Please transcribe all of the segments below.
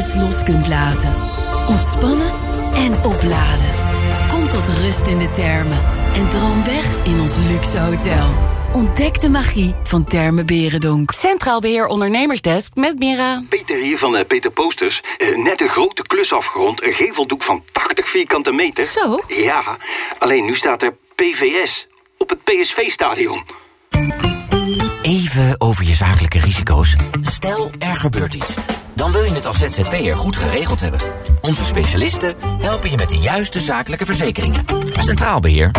alles los kunt laten. Ontspannen en opladen. Kom tot rust in de termen en droom weg in ons luxe hotel. Ontdek de magie van Termen Berendonk. Centraal Beheer Ondernemersdesk met Mira. Peter hier van uh, Peter Posters. Uh, net een grote klus afgerond. Een geveldoek van 80 vierkante meter. Zo? Ja, alleen nu staat er PVS op het PSV-stadion. Even over je zakelijke risico's. Stel, er gebeurt iets. Dan wil je het als ZZP'er goed geregeld hebben. Onze specialisten helpen je met de juiste zakelijke verzekeringen. Centraal Beheer.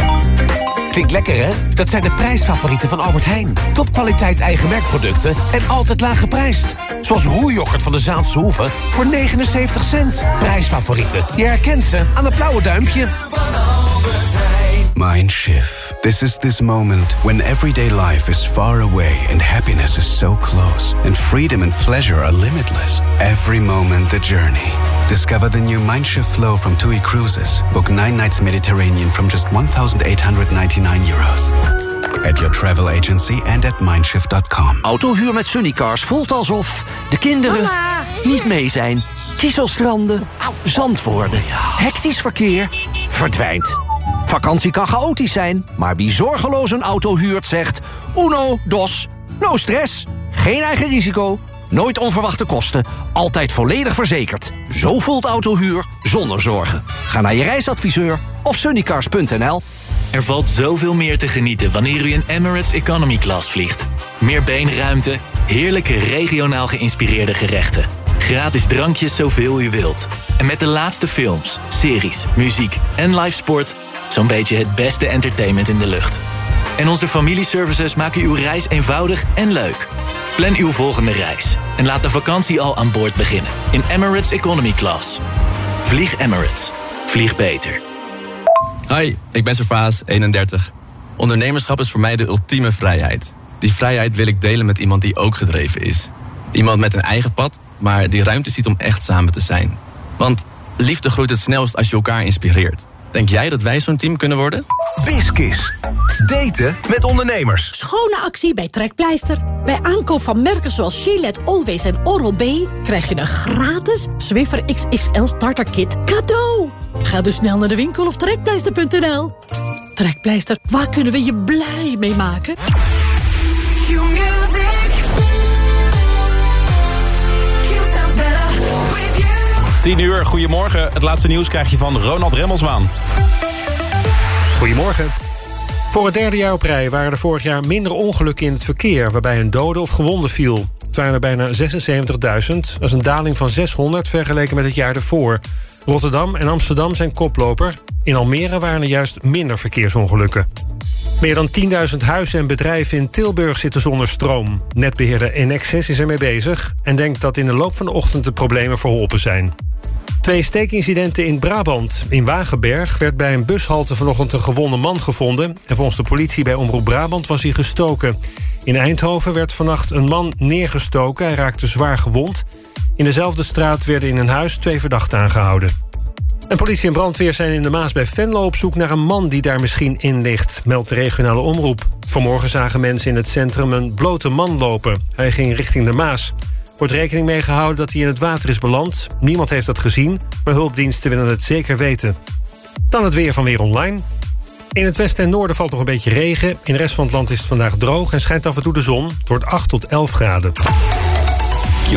Klinkt lekker, hè? Dat zijn de prijsfavorieten van Albert Heijn. Topkwaliteit eigen merkproducten en altijd laag geprijsd. Zoals roerjoghurt van de Zaanse Hoeve voor 79 cent. Prijsfavorieten. Je herkent ze aan het blauwe duimpje. Mindshift. This is this moment when everyday life is far away and happiness is so close, and freedom and pleasure are limitless. Every moment the journey. Discover the new Mindshift flow from TUI Cruises. Book nine nights Mediterranean from just 1,899 euros. At your travel agency and at mindshift.com. Autohuur met Sunnycars voelt alsof de kinderen niet mee zijn. Kieselstranden, zand worden, hectisch verkeer, verdwijnt. Vakantie kan chaotisch zijn, maar wie zorgeloos een auto huurt zegt... uno, dos, no stress, geen eigen risico, nooit onverwachte kosten... altijd volledig verzekerd. Zo voelt autohuur zonder zorgen. Ga naar je reisadviseur of sunnycars.nl. Er valt zoveel meer te genieten wanneer u in Emirates Economy Class vliegt. Meer beenruimte, heerlijke regionaal geïnspireerde gerechten... gratis drankjes zoveel u wilt... En met de laatste films, series, muziek en live sport... zo'n beetje het beste entertainment in de lucht. En onze familieservices maken uw reis eenvoudig en leuk. Plan uw volgende reis en laat de vakantie al aan boord beginnen. In Emirates Economy Class. Vlieg Emirates. Vlieg beter. Hoi, ik ben Servaas, 31. Ondernemerschap is voor mij de ultieme vrijheid. Die vrijheid wil ik delen met iemand die ook gedreven is. Iemand met een eigen pad, maar die ruimte ziet om echt samen te zijn. Want liefde groeit het snelst als je elkaar inspireert. Denk jij dat wij zo'n team kunnen worden? Biskis. Daten met ondernemers. Schone actie bij Trekpleister. Bij aankoop van merken zoals Gillette, Always en Oral-B... krijg je een gratis Swiffer XXL starter kit cadeau. Ga dus snel naar de winkel of trekpleister.nl. Trekpleister, waar kunnen we je blij mee maken? 10 uur, goedemorgen. Het laatste nieuws krijg je van Ronald Remmelswaan. Goedemorgen. Voor het derde jaar op rij waren er vorig jaar minder ongelukken in het verkeer... waarbij een dode of gewonde viel. Het waren er bijna 76.000. Dat is een daling van 600 vergeleken met het jaar ervoor. Rotterdam en Amsterdam zijn koploper. In Almere waren er juist minder verkeersongelukken. Meer dan 10.000 huizen en bedrijven in Tilburg zitten zonder stroom. Netbeheerder Enexis is ermee bezig... en denkt dat in de loop van de ochtend de problemen verholpen zijn. Twee steekincidenten in Brabant. In Wagenberg werd bij een bushalte vanochtend een gewonde man gevonden... en volgens de politie bij Omroep Brabant was hij gestoken. In Eindhoven werd vannacht een man neergestoken. Hij raakte zwaar gewond. In dezelfde straat werden in een huis twee verdachten aangehouden. En politie en brandweer zijn in de Maas bij Venlo op zoek naar een man die daar misschien in ligt, meldt de regionale omroep. Vanmorgen zagen mensen in het centrum een blote man lopen. Hij ging richting de Maas. Wordt rekening mee gehouden dat hij in het water is beland. Niemand heeft dat gezien, maar hulpdiensten willen het zeker weten. Dan het weer van Weer Online. In het westen en noorden valt nog een beetje regen. In de rest van het land is het vandaag droog en schijnt af en toe de zon. Het wordt 8 tot 11 graden.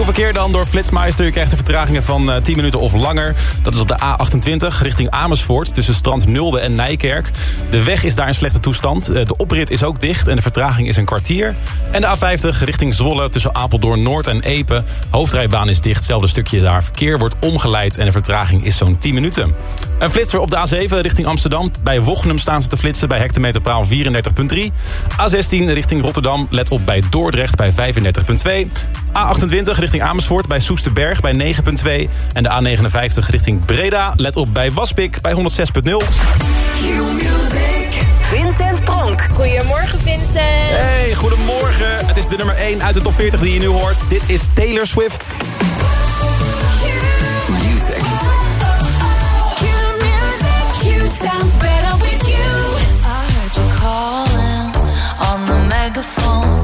Verkeer dan door Flitsmeister. Je krijgt de vertragingen van uh, 10 minuten of langer. Dat is op de A28 richting Amersfoort tussen Strand Nulde en Nijkerk. De weg is daar in slechte toestand. Uh, de oprit is ook dicht en de vertraging is een kwartier. En de A50 richting Zwolle tussen Apeldoorn Noord en Epe. Hoofdrijbaan is dicht, hetzelfde stukje daar. Verkeer wordt omgeleid en de vertraging is zo'n 10 minuten. Een flitser op de A7 richting Amsterdam. Bij Wochnum staan ze te flitsen bij hectometerpaal 34.3. A16 richting Rotterdam. Let op bij Dordrecht bij 35.2. A28 richting Amersfoort bij Soesterberg bij 9.2. En de A59 richting Breda. Let op bij Waspik bij 106.0. Vincent Pronk. Goedemorgen Vincent. Hey, goedemorgen. Het is de nummer 1 uit de top 40 die je nu hoort. Dit is Taylor Swift. Music. sounds better with you. I heard you calling on the megaphone.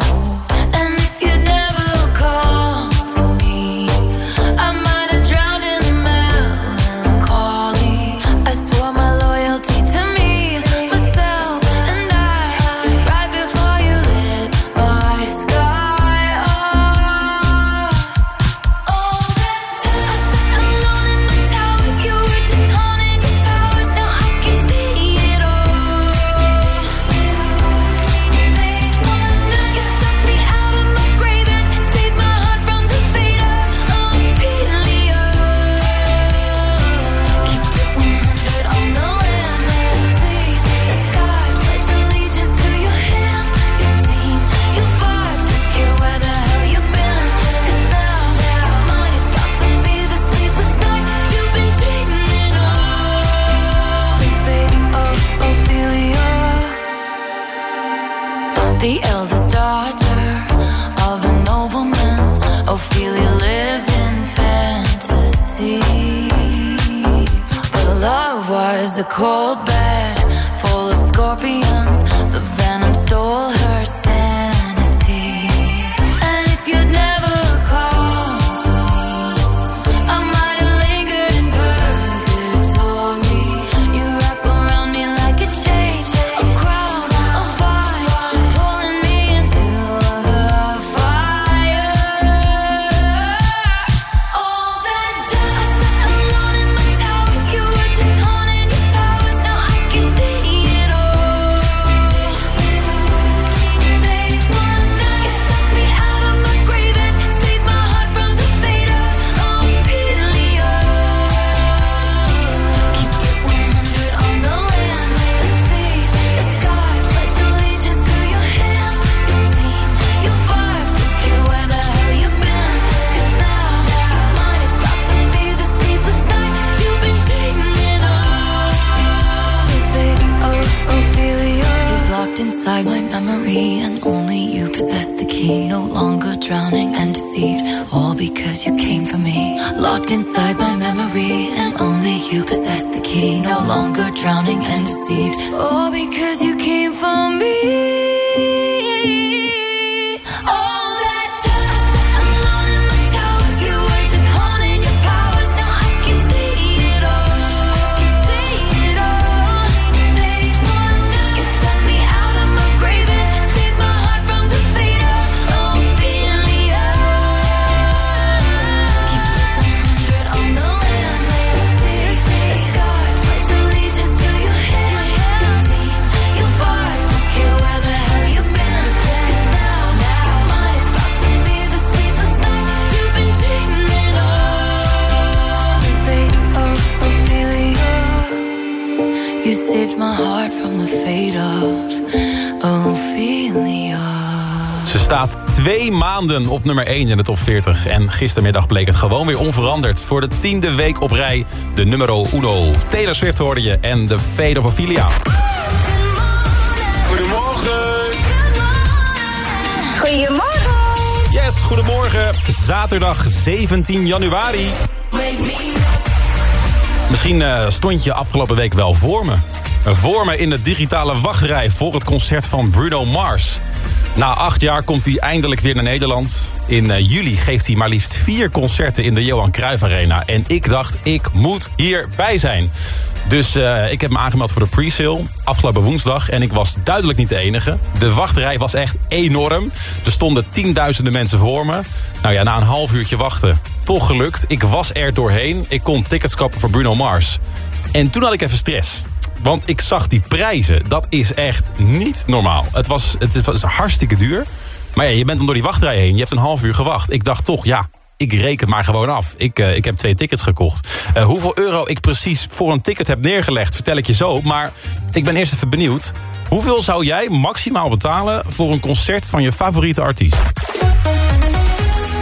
You possess the key. No longer drowning and deceived, all because you came for me. From the fate of Ophelia. Ze staat twee maanden op nummer 1 in de top 40. En gistermiddag bleek het gewoon weer onveranderd. Voor de tiende week op rij de numero uno. Taylor Swift hoorde je en de Fade of Ophelia. Goedemorgen. Yes, goedemorgen. Zaterdag 17 januari. Misschien eh, stond je afgelopen week wel voor me. Voor me in de digitale wachtrij voor het concert van Bruno Mars. Na acht jaar komt hij eindelijk weer naar Nederland. In eh, juli geeft hij maar liefst vier concerten in de Johan Cruijff Arena. En ik dacht, ik moet hierbij zijn. Dus eh, ik heb me aangemeld voor de pre-sale afgelopen woensdag. En ik was duidelijk niet de enige. De wachtrij was echt enorm. Er stonden tienduizenden mensen voor me. Nou ja, na een half uurtje wachten, toch gelukt. Ik was er doorheen. Ik kon tickets kopen voor Bruno Mars. En toen had ik even stress. Want ik zag die prijzen. Dat is echt niet normaal. Het was, het was hartstikke duur. Maar ja, je bent dan door die wachtrij heen. Je hebt een half uur gewacht. Ik dacht toch, ja, ik reken maar gewoon af. Ik, uh, ik heb twee tickets gekocht. Uh, hoeveel euro ik precies voor een ticket heb neergelegd, vertel ik je zo. Maar ik ben eerst even benieuwd. Hoeveel zou jij maximaal betalen voor een concert van je favoriete artiest?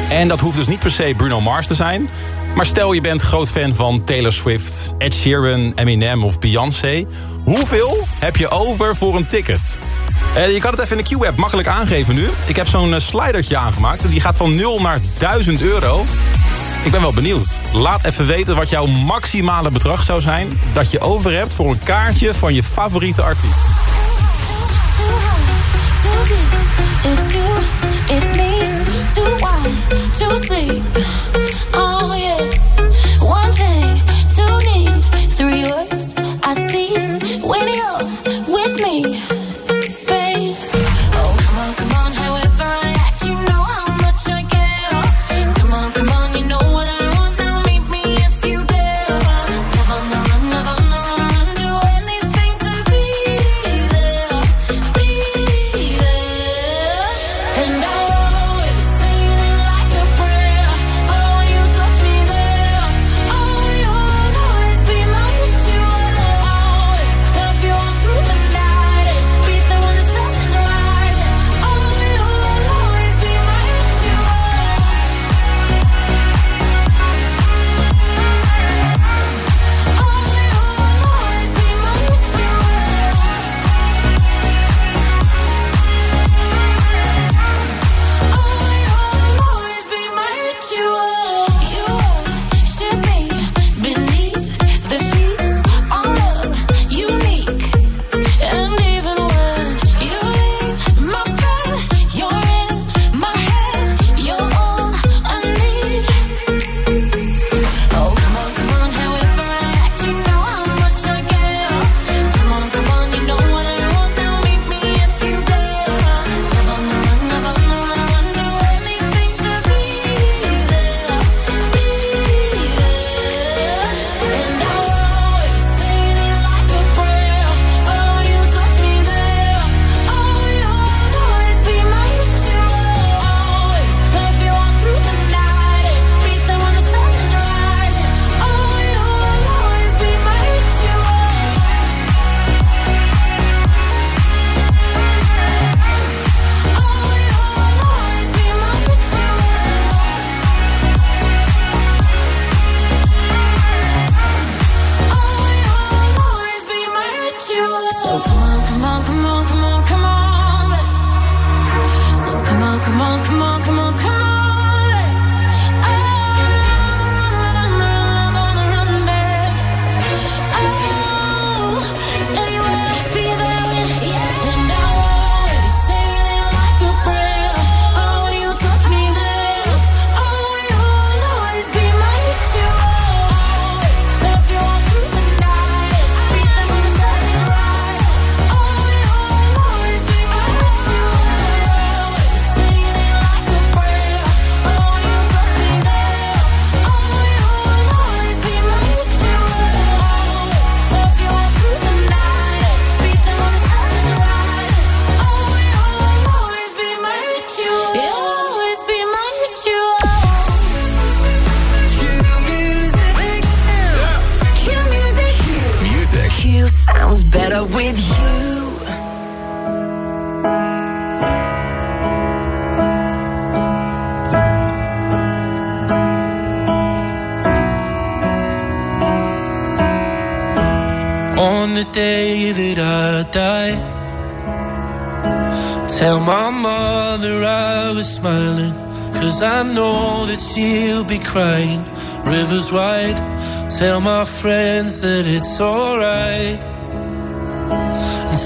En dat hoeft dus niet per se Bruno Mars te zijn. Maar stel je bent groot fan van Taylor Swift, Ed Sheeran, Eminem of Beyoncé. Hoeveel heb je over voor een ticket? Uh, je kan het even in de Q-app makkelijk aangeven nu. Ik heb zo'n uh, slidertje aangemaakt. Die gaat van 0 naar 1000 euro. Ik ben wel benieuwd. Laat even weten wat jouw maximale bedrag zou zijn... dat je over hebt voor een kaartje van je favoriete artiest. Sounds better with you. On the day that I die, tell my mother I was smiling. Cause I know that she'll be crying. Rivers wide, tell my friends that it's alright.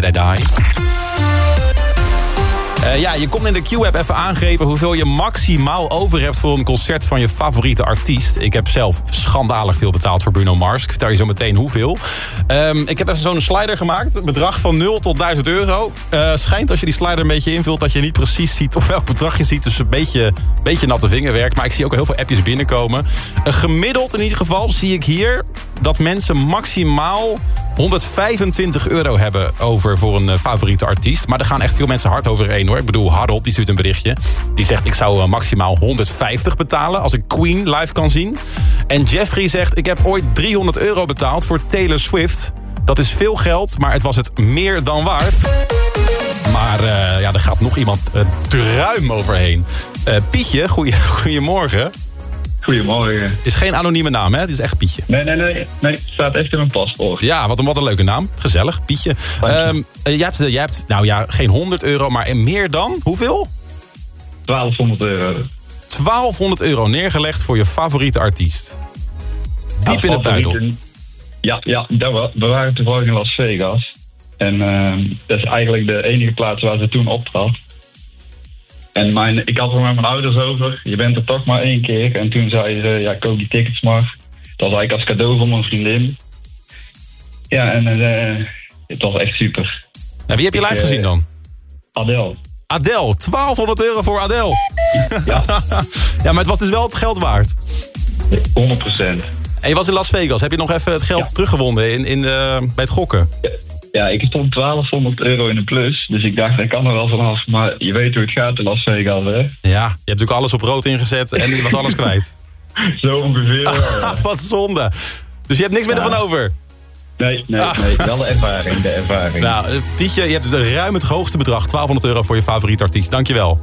That I Die. Eh, ja, je kon in de Q-app even aangeven hoeveel je maximaal over hebt voor een concert van je favoriete artiest. Ik heb zelf schandalig veel betaald voor Bruno Mars. Ik vertel je zo meteen hoeveel. Ehm, ik heb even zo'n slider gemaakt. Een bedrag van 0 tot 1000 euro. Eh, schijnt als je die slider een beetje invult dat je niet precies ziet of welk bedrag je ziet. Dus een beetje, beetje natte vingerwerk. Maar ik zie ook heel veel appjes binnenkomen. Uh, gemiddeld in ieder geval zie ik hier dat mensen maximaal 125 euro hebben over voor een eh, favoriete artiest. Maar er gaan echt veel mensen hard overheen hoor. Ik bedoel, Harold die stuurt een berichtje. Die zegt ik zou eh, maximaal 150 betalen als ik Queen live kan zien. En Jeffrey zegt ik heb ooit 300 euro betaald voor Taylor Swift. Dat is veel geld, maar het was het meer dan waard. Maar eh, ja, er gaat nog iemand uh, ruim overheen. Pietje, goeie, goeiemorgen. Goedemorgen. Is geen anonieme naam, hè? Het is echt Pietje. Nee, nee, nee. Nee, het staat echt in mijn paspoort. Ja, wat een, wat een leuke naam. Gezellig, Pietje. Um, jij, hebt, jij hebt, nou ja, geen 100 euro, maar meer dan? Hoeveel? 1200 euro. 1200 euro neergelegd voor je favoriete artiest. Diep ja, in het buidel. Ja, ja dat, we waren toevallig in Las Vegas. En uh, dat is eigenlijk de enige plaats waar ze toen optrad. En mijn, ik had er met mijn ouders over. Je bent er toch maar één keer. En toen zei ze, ja, koop die tickets maar. Dat was eigenlijk als cadeau voor mijn vriendin. Ja, en uh, het was echt super. En wie heb je live ik, gezien dan? Adele. Adele, 1200 euro voor Adele. Ja. ja, maar het was dus wel het geld waard. 100% En je was in Las Vegas. Heb je nog even het geld ja. teruggewonnen in, in, uh, bij het gokken? Ja. Ik stond 1200 euro in de plus. Dus ik dacht, ik kan er wel vanaf. Maar je weet hoe het gaat in Las Vegas, hè? Ja, je hebt natuurlijk alles op rood ingezet en je was alles kwijt. Zo ongeveer. Wat zonde. Dus je hebt niks meer ervan over? Nee, nee, nee. Wel de ervaring, de ervaring. Nou, Pietje, je hebt ruim het hoogste bedrag. 1200 euro voor je favoriete artiest. Dankjewel.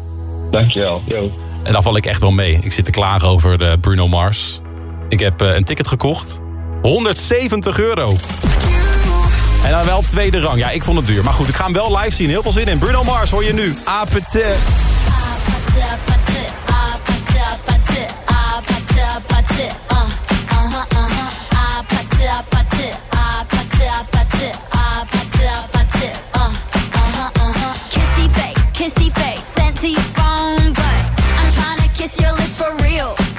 Dankjewel. Yo. En dan val ik echt wel mee. Ik zit te klagen over de Bruno Mars. Ik heb uh, een ticket gekocht. 170 euro. En dan wel tweede rang. Ja, ik vond het duur. Maar goed, ik ga hem wel live zien. Heel veel zin in. Bruno Mars hoor je nu. Apete. Kissy face, sent to your phone, but I'm trying to kiss your lips for real.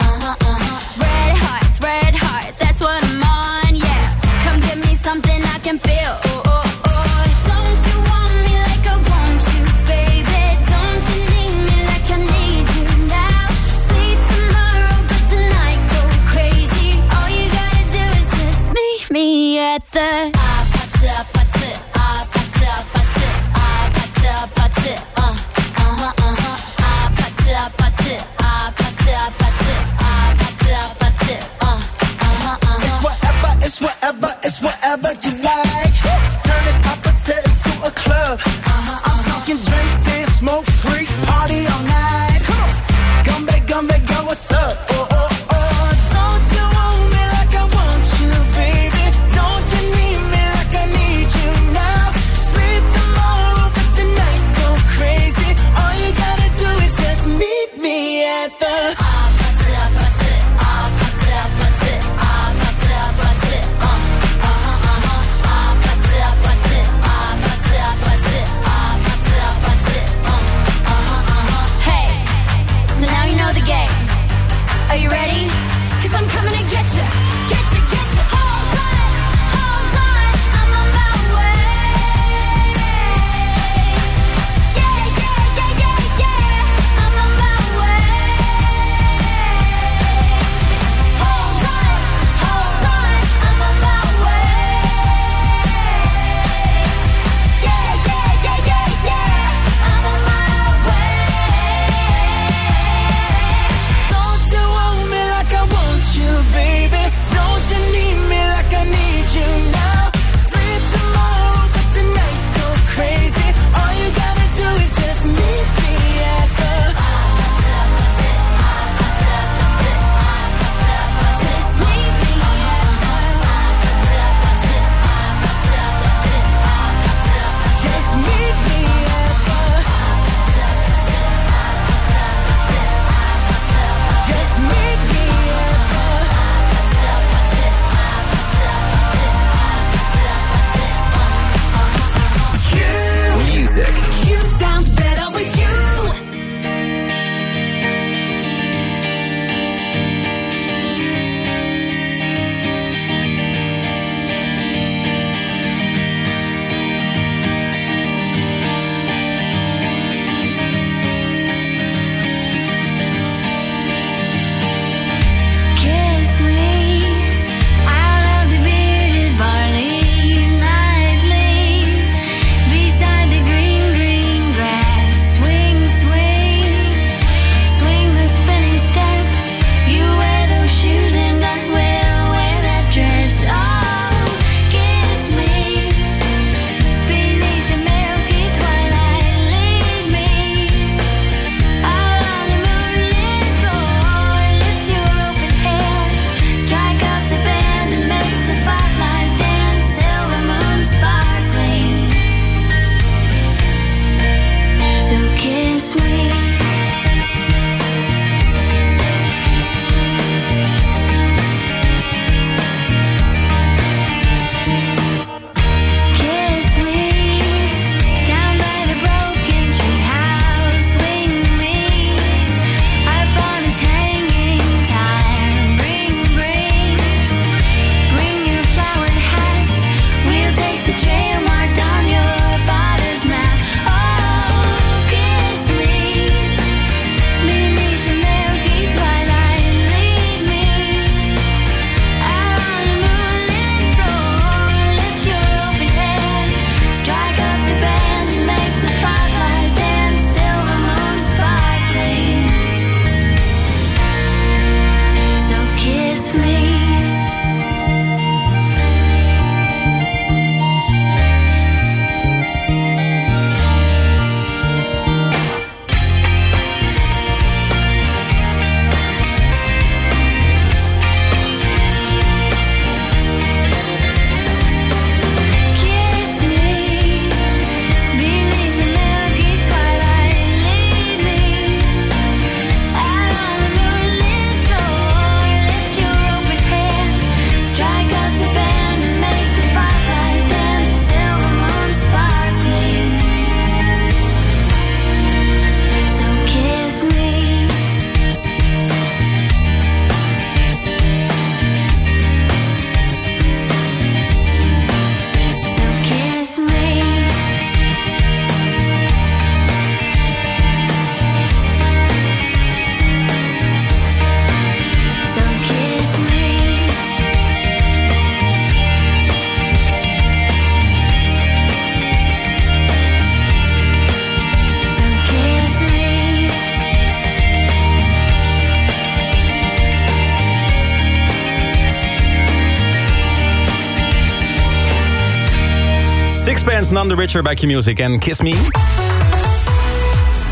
None the Richer bij Q-Music en Kiss Me.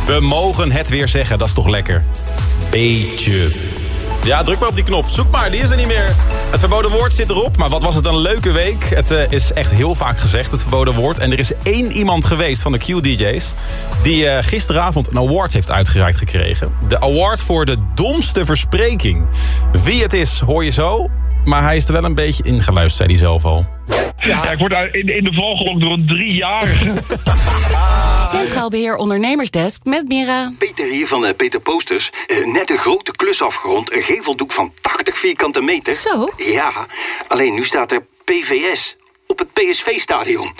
We mogen het weer zeggen, dat is toch lekker. Beetje. Ja, druk maar op die knop. Zoek maar, die is er niet meer. Het verboden woord zit erop, maar wat was het een leuke week. Het eh, is echt heel vaak gezegd, het verboden woord. En er is één iemand geweest van de Q-DJ's... die eh, gisteravond een award heeft uitgereikt gekregen. De award voor de domste verspreking. Wie het is, hoor je zo. Maar hij is er wel een beetje ingeluisterd, zei hij zelf al. Ja, ik word in, in de val gelokt door een driejarige. Centraal Beheer Ondernemersdesk met Mira. Peter hier van eh, Peter Posters. Eh, net een grote klus afgerond. Een geveldoek van 80 vierkante meter. Zo? Ja, alleen nu staat er PVS op het PSV-stadion.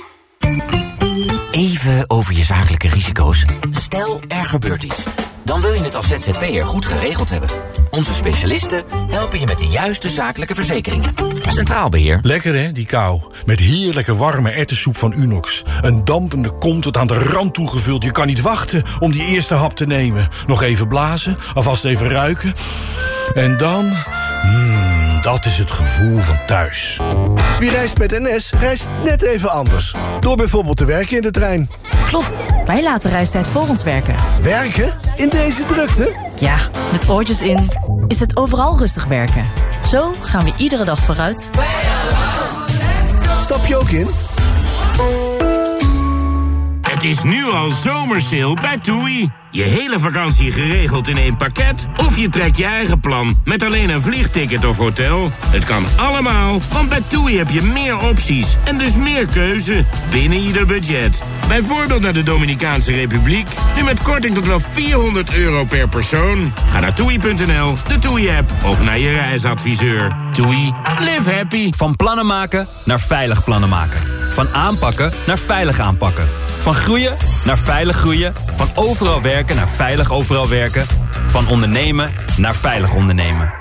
Even over je zakelijke risico's. Stel, er gebeurt iets. Dan wil je het als ZZP'er goed geregeld hebben. Onze specialisten helpen je met de juiste zakelijke verzekeringen. Centraal Beheer. Lekker hè, die kou. Met heerlijke warme erwtensoep van Unox. Een dampende kom tot aan de rand toegevuld. Je kan niet wachten om die eerste hap te nemen. Nog even blazen, alvast even ruiken. En dan... Dat is het gevoel van thuis. Wie reist met NS, reist net even anders. Door bijvoorbeeld te werken in de trein. Klopt, wij laten reistijd voor ons werken. Werken? In deze drukte? Ja, met oortjes in is het overal rustig werken. Zo gaan we iedere dag vooruit. Stap je ook in? Het is nu al zomersale bij TUI. Je hele vakantie geregeld in één pakket? Of je trekt je eigen plan met alleen een vliegticket of hotel? Het kan allemaal, want bij TUI heb je meer opties en dus meer keuze binnen ieder budget. Bijvoorbeeld naar de Dominicaanse Republiek, nu met korting tot wel 400 euro per persoon. Ga naar toei.nl, de TUI-app of naar je reisadviseur. TUI, live happy. Van plannen maken naar veilig plannen maken. Van aanpakken naar veilig aanpakken. Van groeien naar veilig groeien. Van overal werken naar veilig overal werken. Van ondernemen naar veilig ondernemen.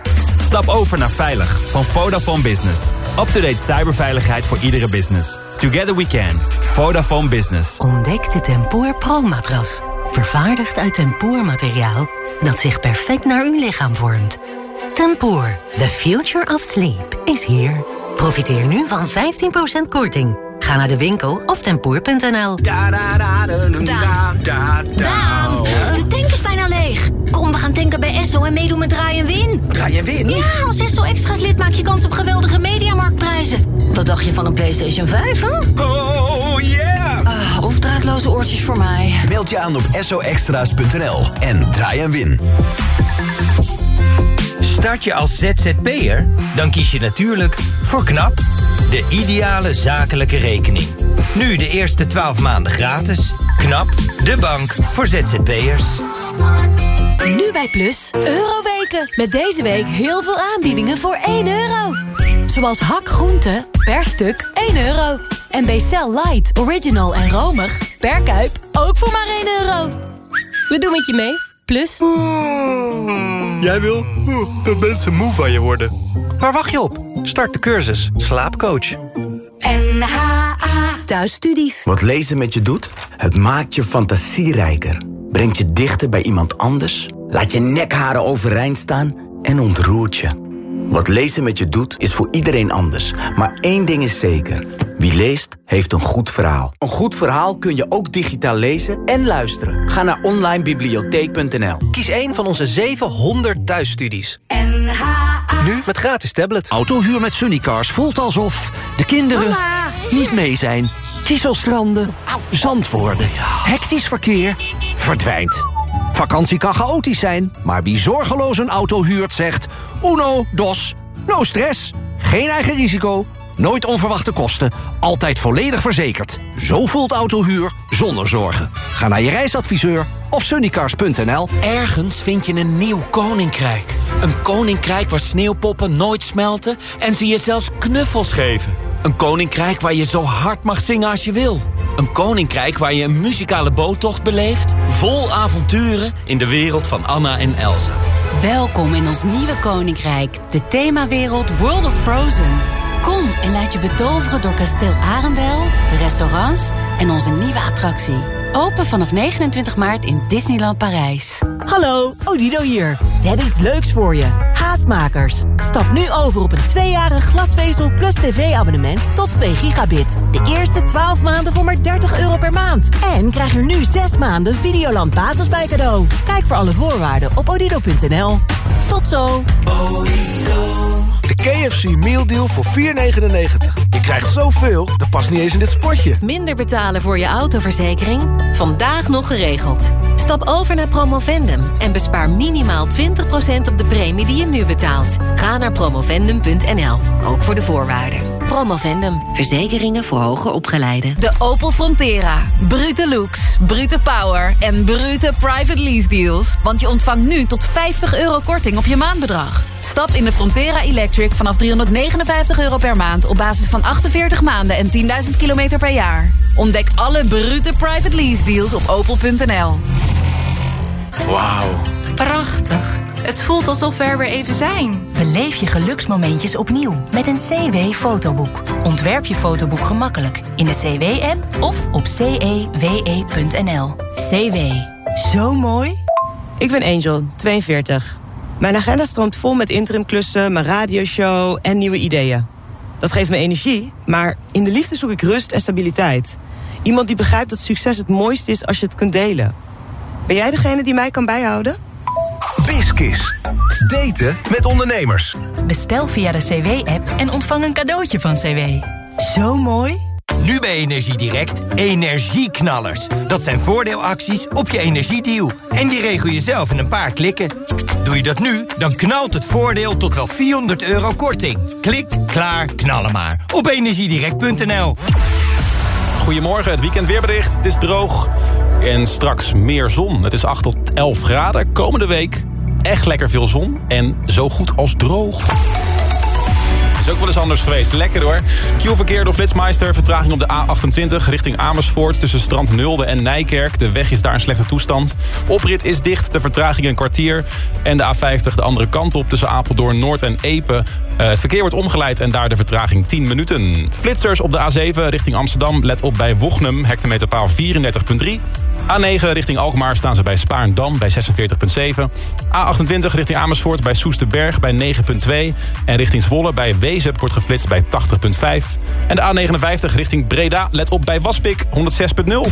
Stap over naar veilig van Vodafone Business. Up-to-date cyberveiligheid voor iedere business. Together we can. Vodafone Business. Ontdek de Tempoor Pro-matras. Vervaardigd uit tempoormateriaal dat zich perfect naar uw lichaam vormt. Tempoor, the future of sleep, is here. Profiteer nu van 15% korting. Ga naar de winkel of tempoor.nl. Daan, de tank is bijna leeg. Kom, we gaan tanken bij Esso en meedoen met Draai en Win. Draai en Win? Ja, als Esso Extra's lid maak je kans op geweldige mediamarktprijzen. Wat dacht je van een PlayStation 5, hè? Oh yeah! Ah, of draadloze oortjes voor mij. Meld je aan op soextra's.nl en draai en win. Start je als ZZP'er? Dan kies je natuurlijk voor KNAP, de ideale zakelijke rekening. Nu de eerste 12 maanden gratis. KNAP, de bank voor ZZP'ers. Nu bij Plus, Euroweken. Met deze week heel veel aanbiedingen voor 1 euro. Zoals hak groente, per stuk 1 euro. En BCL Light, Original en Romig, per kuip, ook voor maar 1 euro. We doen het je mee, Plus. Jij wil dat mensen moe van je worden. Waar wacht je op? Start de cursus Slaapcoach. NHA Thuisstudies. Wat lezen met je doet? Het maakt je fantasierijker. Brengt je dichter bij iemand anders. Laat je nekharen overeind staan en ontroert je. Wat lezen met je doet, is voor iedereen anders. Maar één ding is zeker. Wie leest, heeft een goed verhaal. Een goed verhaal kun je ook digitaal lezen en luisteren. Ga naar onlinebibliotheek.nl. Kies een van onze 700 thuisstudies. NHA Nu met gratis tablet. Autohuur met Sunnycars voelt alsof de kinderen niet mee zijn. Kieselstranden, zandwoorden, hectisch verkeer, verdwijnt. Vakantie kan chaotisch zijn, maar wie zorgeloos een auto huurt zegt... Uno, dos, no stress, geen eigen risico, nooit onverwachte kosten... altijd volledig verzekerd. Zo voelt autohuur zonder zorgen. Ga naar je reisadviseur of sunnycars.nl. Ergens vind je een nieuw koninkrijk. Een koninkrijk waar sneeuwpoppen nooit smelten en ze je zelfs knuffels geven. Een koninkrijk waar je zo hard mag zingen als je wil. Een koninkrijk waar je een muzikale boottocht beleeft... vol avonturen in de wereld van Anna en Elsa. Welkom in ons nieuwe koninkrijk, de themawereld World of Frozen. Kom en laat je betoveren door kasteel Arendel, de restaurants en onze nieuwe attractie. Open vanaf 29 maart in Disneyland Parijs. Hallo, Odido hier. We hebben iets leuks voor je. Haastmakers. Stap nu over op een tweejarig glasvezel plus tv-abonnement tot 2 gigabit. De eerste 12 maanden voor maar 30 euro per maand. En krijg er nu 6 maanden Videoland Basis bij cadeau. Kijk voor alle voorwaarden op odido.nl. Tot zo! De KFC Meal Deal voor 4,99. Je krijgt zoveel, dat past niet eens in dit spotje. Minder betalen voor je autoverzekering? Vandaag nog geregeld. Stap over naar Promovendum en bespaar minimaal 20% op de premie die je nu betaalt. Ga naar promovendum.nl, ook voor de voorwaarden. Promovendum, verzekeringen voor hoger opgeleiden. De Opel Frontera. Brute looks, brute power en brute private lease deals. Want je ontvangt nu tot 50 euro korting op je maandbedrag. Stap in de Frontera Electric vanaf 359 euro per maand... op basis van 48 maanden en 10.000 kilometer per jaar. Ontdek alle brute private lease deals op opel.nl. Wauw. Prachtig. Het voelt alsof we er weer even zijn. Beleef je geluksmomentjes opnieuw met een CW-fotoboek. Ontwerp je fotoboek gemakkelijk in de CW-app of op cewe.nl. CW. Zo mooi. Ik ben Angel, 42. Mijn agenda stroomt vol met interimklussen, mijn radioshow en nieuwe ideeën. Dat geeft me energie, maar in de liefde zoek ik rust en stabiliteit. Iemand die begrijpt dat succes het mooiste is als je het kunt delen. Ben jij degene die mij kan bijhouden? Biskis. Daten met ondernemers. Bestel via de CW-app en ontvang een cadeautje van CW. Zo mooi. Nu bij Energiedirect energieknallers. Dat zijn voordeelacties op je energiedeal. En die regel je zelf in een paar klikken. Doe je dat nu, dan knalt het voordeel tot wel 400 euro korting. Klik, klaar, knallen maar. Op energiedirect.nl Goedemorgen, het weekend weerbericht. Het is droog en straks meer zon. Het is 8 tot 11 graden. Komende week echt lekker veel zon en zo goed als droog. Ook wel eens anders geweest. Lekker hoor. Q-verkeer door Flitsmeister. Vertraging op de A28 richting Amersfoort... tussen Strand Nulde en Nijkerk. De weg is daar in slechte toestand. Oprit is dicht, de vertraging een kwartier. En de A50 de andere kant op tussen Apeldoorn Noord en Epe. Eh, het verkeer wordt omgeleid en daar de vertraging 10 minuten. Flitsers op de A7 richting Amsterdam. Let op bij Wochnum, hectometerpaal 34.3. A9 richting Alkmaar staan ze bij Spaarndam bij 46,7. A28 richting Amersfoort bij Soesterberg bij 9,2. En richting Zwolle bij Wezep wordt geflitst bij 80,5. En de A59 richting Breda, let op bij Waspik 106,0.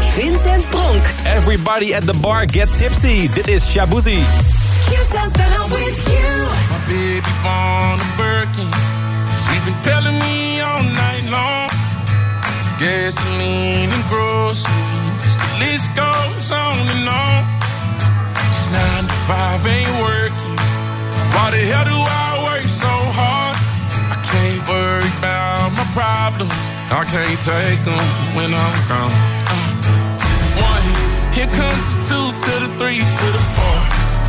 Vincent Pronk. Everybody at the bar get tipsy. Dit is Shabuzi. You sounds better with you. My baby born a Birkin. She's been telling me all night long. Gasoline and groceries. The list goes on and on. This nine to five ain't working. Why the hell do I work so hard? I can't worry about my problems. I can't take them when I'm gone. Uh, one, here comes the two to the three to the four.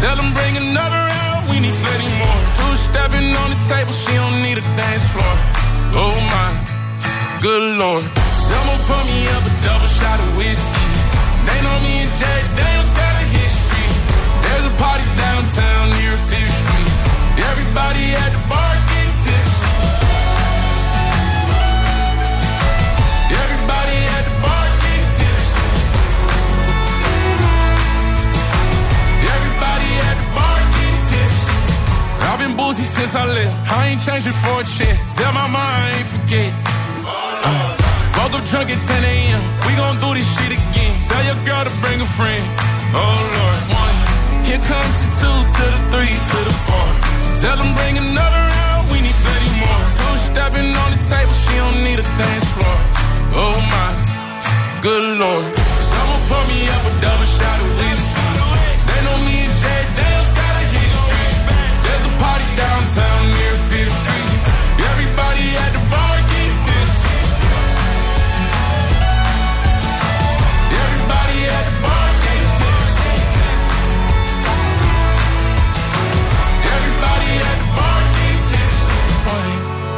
Tell them bring another round, we need plenty more. Two stepping on the table, she don't need a dance floor. Oh my, good lord. Someone pour me up a double shot of whiskey. They know me and Jay Daniels got a history. There's a party downtown near Fifth Street. Everybody at the bar getting tipsy. Everybody at the bar getting tipsy. Everybody at the bar getting tipsy. I've been since I left. I ain't changing for a. Tell my I ain't forget. Uh, woke up drunk at 10 a.m. We gon' do this shit again. Tell your girl to bring a friend. Oh Lord, one. Here comes the two to the three to the four. Tell them bring another round. We need plenty more. Two stepping on the table. She don't need a dance floor. Oh my, good lord. Someone pour me up a double shot of whiskey. They know me and Jay Daniels got a history. There's a party downtown near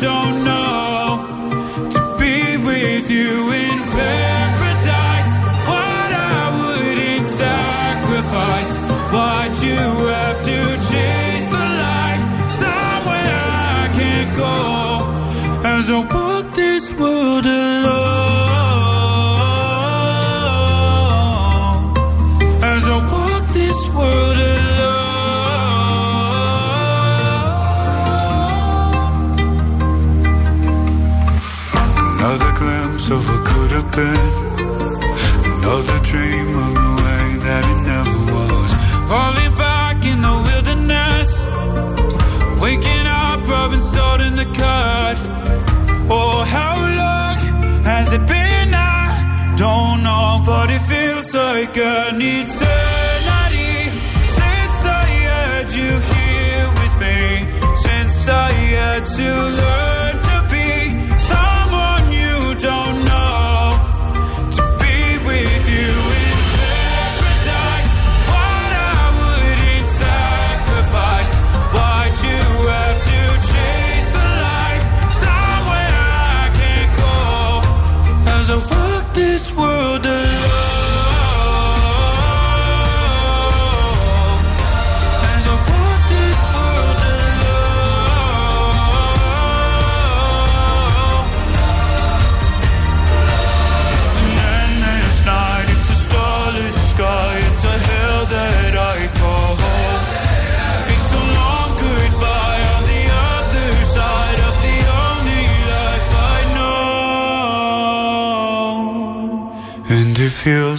don't Another dream of way that it never was. Falling back in the wilderness. Waking up, rubbing salt in the cut. Oh, how long has it been? I don't know, but it feels like an eternity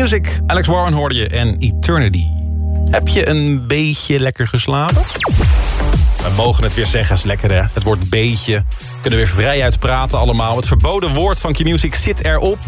Music, Alex Warren hoorde je en Eternity. Heb je een beetje lekker geslapen? We mogen het weer zeggen, is lekker hè. Het woord beetje. We kunnen weer vrij uitpraten allemaal. Het verboden woord van Key Music zit erop.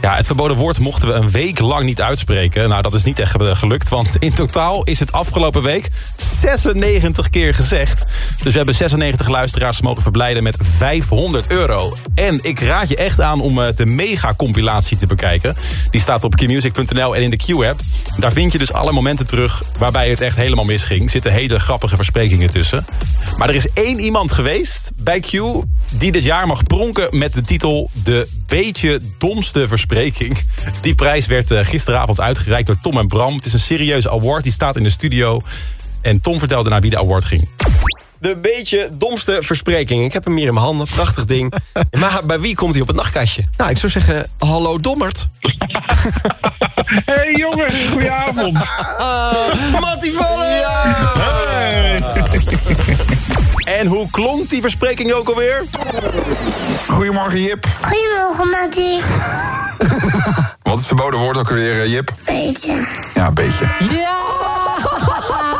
Ja, het verboden woord mochten we een week lang niet uitspreken. Nou, dat is niet echt gelukt, want in totaal is het afgelopen week 96 keer gezegd. Dus we hebben 96 luisteraars mogen verblijden met 500 euro. En ik raad je echt aan om eh, de mega-compilatie te bekijken. Die staat op qmusic.nl en in de Q-app. Daar vind je dus alle momenten terug waarbij het echt helemaal misging. Zitten hele grappige versprekingen tussen. Maar er is één iemand geweest bij Q die dit jaar mag pronken met de titel... De beetje domste verspreking. Die prijs werd eh, gisteravond uitgereikt door Tom en Bram. Het is een serieuze award, die staat in de studio. En Tom vertelde naar wie de award ging. De beetje domste verspreking. Ik heb hem hier in mijn handen, prachtig ding. Maar bij wie komt hij op het nachtkastje? Nou, ik zou zeggen, hallo Dommert. Hey jongens, goedenavond. Mattie Vallen! En hoe klonk die verspreking ook alweer? Goedemorgen Jip. Goedemorgen, Mattie. Wat is het verboden woord ook alweer, eh, Jip? Beetje. Ja, beetje. Ja!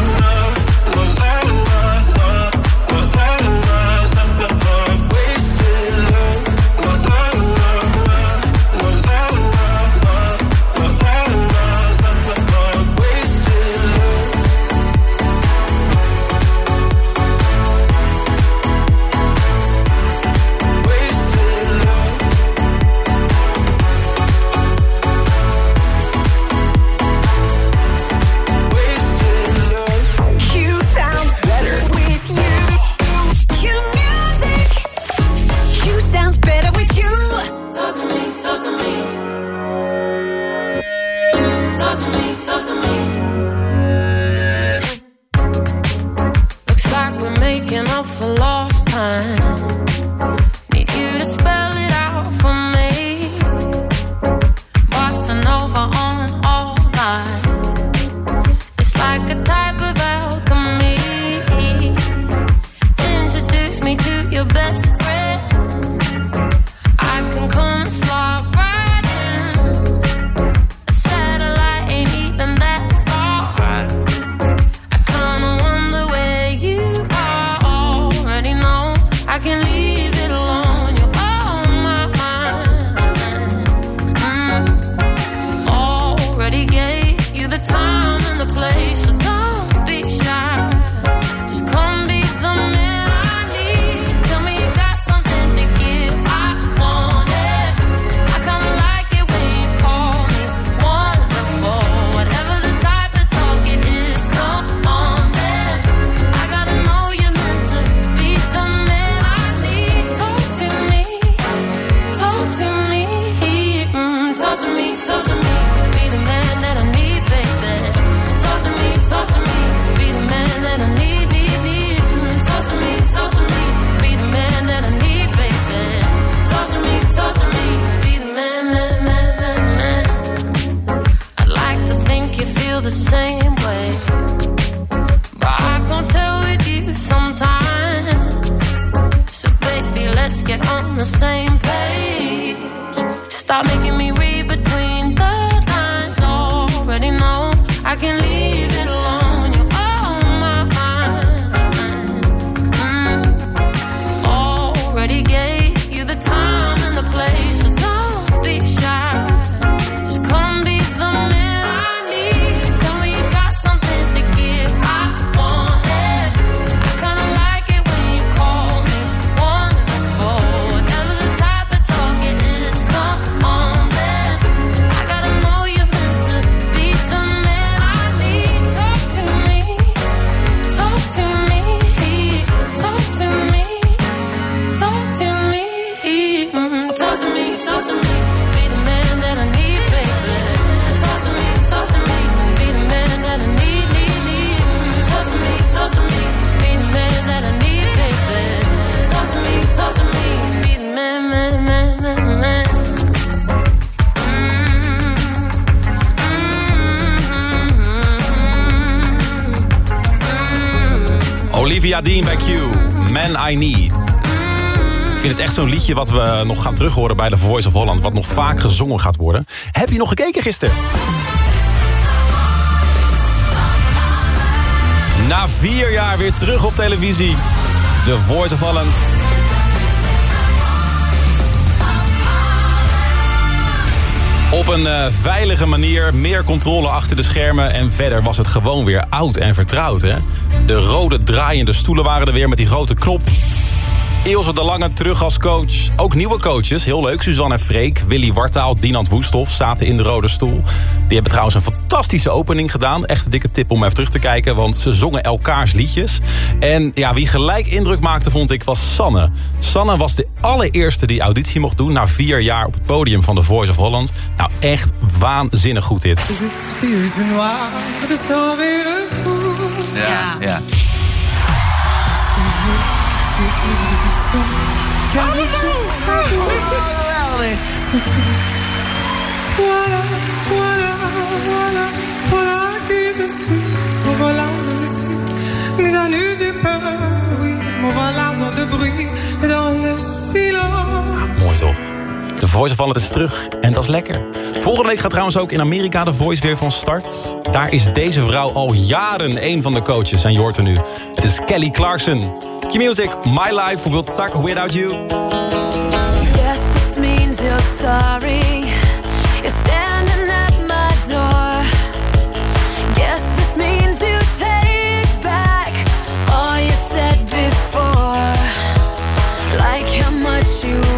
the same I Need. Ik vind het echt zo'n liedje wat we nog gaan terughoren bij de Voice of Holland. Wat nog vaak gezongen gaat worden. Heb je nog gekeken gisteren? Na vier jaar weer terug op televisie. De Voice of Holland. Op een eh, veilige manier, meer controle achter de schermen... en verder was het gewoon weer oud en vertrouwd. Hè? De rode draaiende stoelen waren er weer met die grote knop. Ilse de Lange terug als coach. Ook nieuwe coaches, heel leuk. Suzanne en Freek, Willy Wartaal, Dinant Woesthof zaten in de rode stoel. Die hebben trouwens een fantastische opening gedaan. Echt een dikke tip om even terug te kijken, want ze zongen elkaars liedjes. En ja, wie gelijk indruk maakte, vond ik, was Sanne. Sanne was de allereerste die auditie mocht doen... na vier jaar op het podium van The Voice of Holland. Nou, echt waanzinnig goed dit. Ja, ja. Voilà, voilà, voilà, voilà qui je suis. Me voilà dans le ciel. Mes années j'ai peur, oui. Me voilà dans le bruit, et dans le silence. De Voice of Holland is terug en dat is lekker. Volgende week gaat trouwens ook in Amerika de Voice weer van start. Daar is deze vrouw al jaren een van de coaches en je hoort er nu. Het is Kelly Clarkson. Q-Music, My Life will suck without you. Yes, this means you're sorry. You're standing at my door. This means you take back all you said before. Like how much you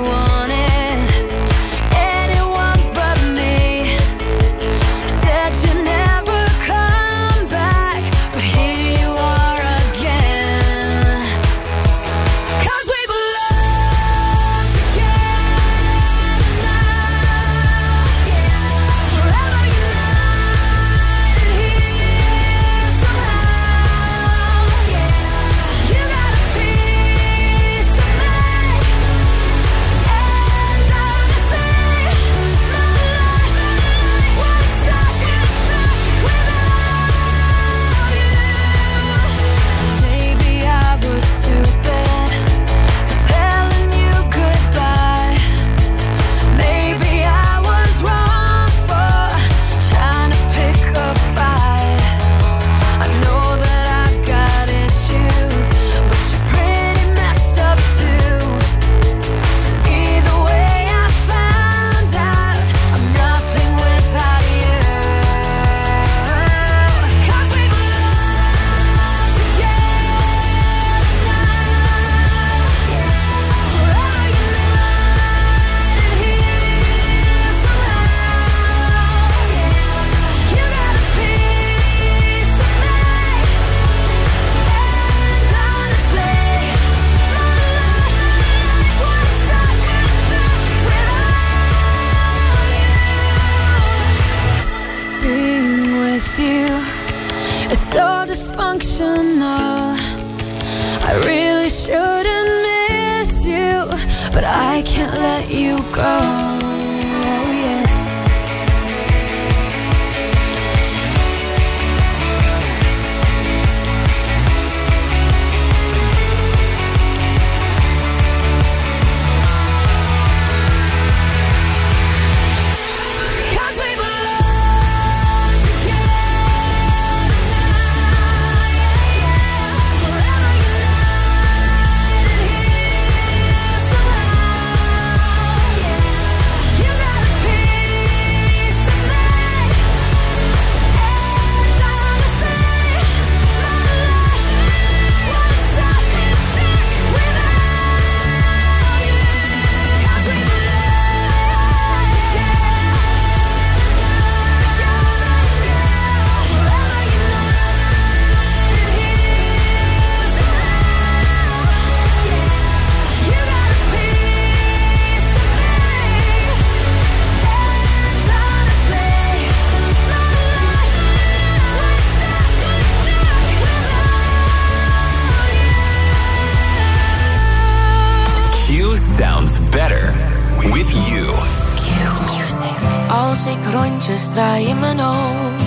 draai in mijn hoofd,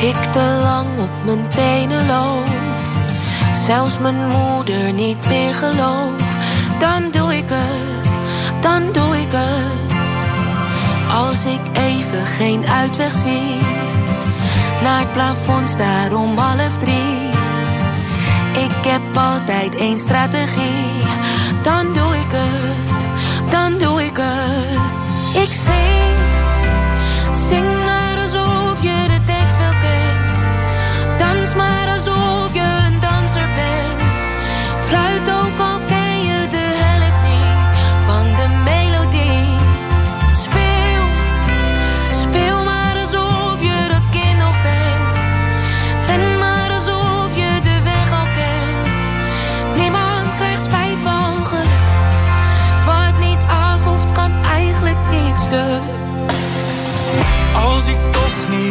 ik te lang op mijn tenen loop, zelfs mijn moeder niet meer geloof, dan doe ik het, dan doe ik het. Als ik even geen uitweg zie, naar het plafond staar om half drie. Ik heb altijd één strategie, dan doe ik het, dan doe ik het. Ik zing Zing maar alsof je de tekst wel kent. Dans maar alsof je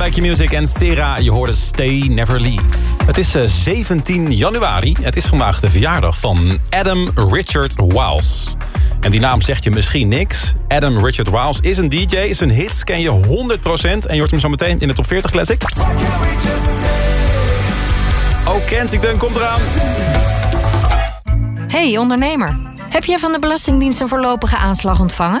Back Your Music en Sera. Je hoorde Stay Never Leave. Het is eh, 17 januari. Het is vandaag de verjaardag van Adam Richard Wiles. En die naam zegt je misschien niks. Adam Richard Wiles is een DJ. is Zijn hits ken je 100%. En je hoort hem zo meteen in de Top 40 Classic. Oh, Kensington komt eraan. Hey ondernemer. Heb jij van de Belastingdienst een voorlopige aanslag ontvangen?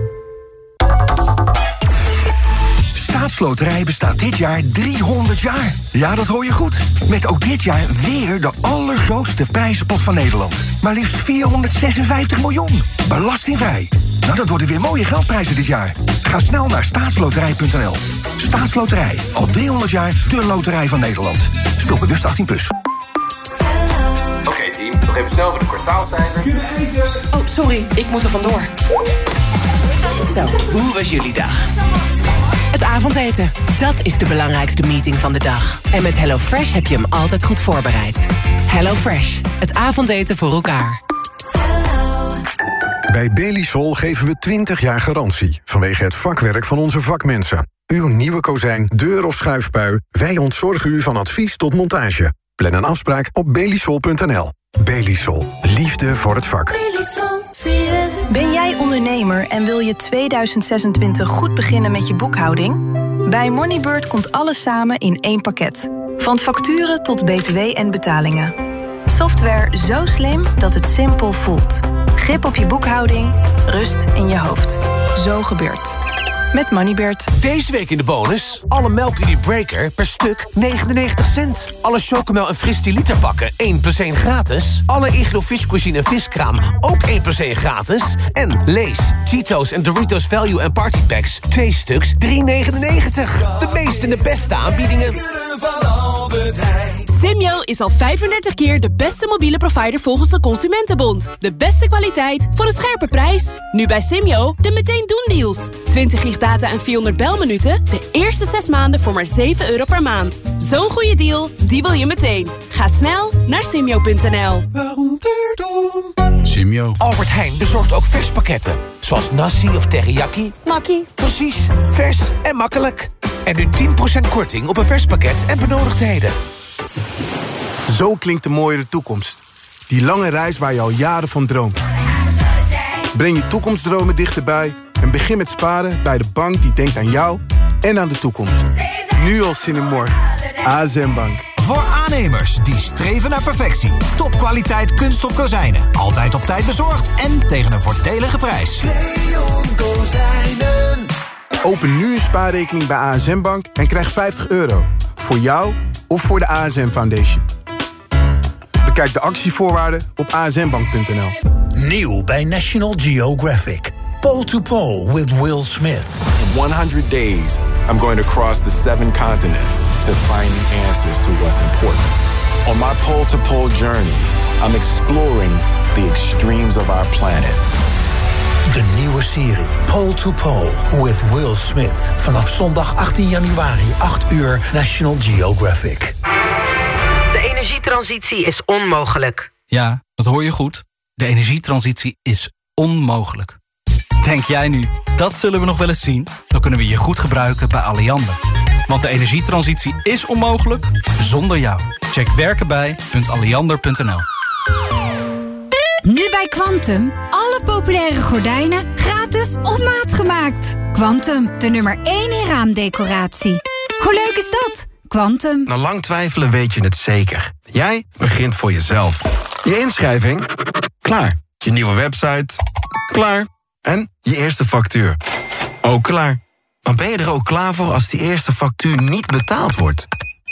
Staatsloterij bestaat dit jaar 300 jaar. Ja, dat hoor je goed. Met ook dit jaar weer de allergrootste prijzenpot van Nederland. Maar liefst 456 miljoen. Belastingvrij. Nou, dat worden weer mooie geldprijzen dit jaar. Ga snel naar staatsloterij.nl. Staatsloterij. Al 300 jaar de loterij van Nederland. Speel bewust 18+. Plus. Oké team, nog even snel voor de kwartaalcijfers. Oh, sorry, ik moet er vandoor. Zo, hoe was jullie dag? Het avondeten, dat is de belangrijkste meeting van de dag. En met HelloFresh heb je hem altijd goed voorbereid. HelloFresh, het avondeten voor elkaar. Bij Belisol geven we 20 jaar garantie vanwege het vakwerk van onze vakmensen. Uw nieuwe kozijn, deur of schuifpui, wij ontzorgen u van advies tot montage. Plan een afspraak op belisol.nl. Belisol, liefde voor het vak. Ben jij ondernemer en wil je 2026 goed beginnen met je boekhouding? Bij Moneybird komt alles samen in één pakket. Van facturen tot btw en betalingen. Software zo slim dat het simpel voelt. Grip op je boekhouding, rust in je hoofd. Zo gebeurt. Met Moneybird. Deze week in de bonus. Alle melk Unie Breaker per stuk 99 cent. Alle chocomel en fristie liter pakken 1 plus 1 gratis. Alle Iglo viscuisine en viskraam ook 1 plus 1 gratis. En Lees, Cheetos en Doritos Value en Party Packs 2 stuks 3,99. De meeste en de beste aanbiedingen. Simyo is al 35 keer de beste mobiele provider volgens de Consumentenbond. De beste kwaliteit voor een scherpe prijs. Nu bij Simyo de meteen doen deals. 20 gig data en 400 belminuten. De eerste 6 maanden voor maar 7 euro per maand. Zo'n goede deal, die wil je meteen. Ga snel naar simyo.nl. Simio. Albert Heijn bezorgt ook verspakketten. Zoals nasi of teriyaki. Makkie. Precies, vers en makkelijk. En nu 10% korting op een verspakket en benodigdheden. Zo klinkt de mooiere toekomst. Die lange reis waar je al jaren van droomt. Breng je toekomstdromen dichterbij en begin met sparen bij de bank die denkt aan jou en aan de toekomst. Nu al zin in morgen. ASM Bank. Voor aannemers die streven naar perfectie. Topkwaliteit kunststof kozijnen. Altijd op tijd bezorgd en tegen een voordelige prijs. Open nu een spaarrekening bij ASM Bank en krijg 50 euro. Voor jou of voor de ASM Foundation. Bekijk de actievoorwaarden op asmbank.nl. Nieuw bij National Geographic. Pole to Pole with Will Smith. In 100 days, I'm going to cross the seven continents to find the answers to what's important. On my pole to pole journey, I'm exploring the extremes of our planet. De nieuwe serie Pole to Pole with Will Smith. Vanaf zondag 18 januari, 8 uur, National Geographic. De energietransitie is onmogelijk. Ja, dat hoor je goed. De energietransitie is onmogelijk. Denk jij nu, dat zullen we nog wel eens zien? Dan kunnen we je goed gebruiken bij Alliander. Want de energietransitie is onmogelijk zonder jou. Check werkenbij.alliander.nl Nu bij Quantum. Alle populaire gordijnen gratis op maat gemaakt. Quantum, de nummer 1 in raamdecoratie. Hoe leuk is dat? Quantum. Na lang twijfelen weet je het zeker. Jij begint voor jezelf. Je inschrijving? Klaar. Je nieuwe website? Klaar. En je eerste factuur? Ook klaar. Maar ben je er ook klaar voor als die eerste factuur niet betaald wordt?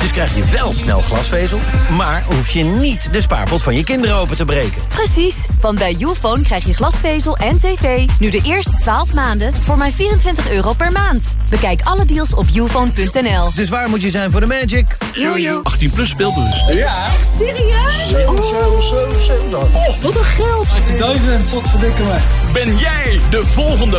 Dus krijg je wel snel glasvezel, maar hoef je niet de spaarpot van je kinderen open te breken. Precies, want bij Youfone krijg je glasvezel en tv nu de eerste 12 maanden voor maar 24 euro per maand. Bekijk alle deals op youfone.nl. Dus waar moet je zijn voor de magic? Jojo. 18 plus speelbus. Ja. Echt serieus? Oh, wat een geld. 18.000. Wat verdikken me. Ben jij de volgende